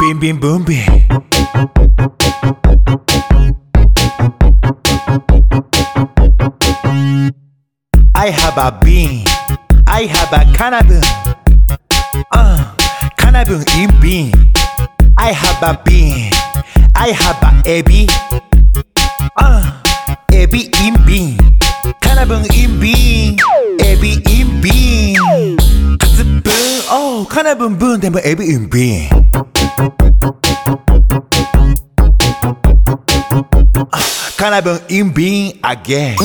Bim bim boom bim. I have a bean. I have a cannabis. Uh, cannabis in bean. I have a bean. I have a ebi. Uh, ebi in bean. Cannabis in bean. Oh, kind of boom boom, then but every in being. Ah, kind of in being again.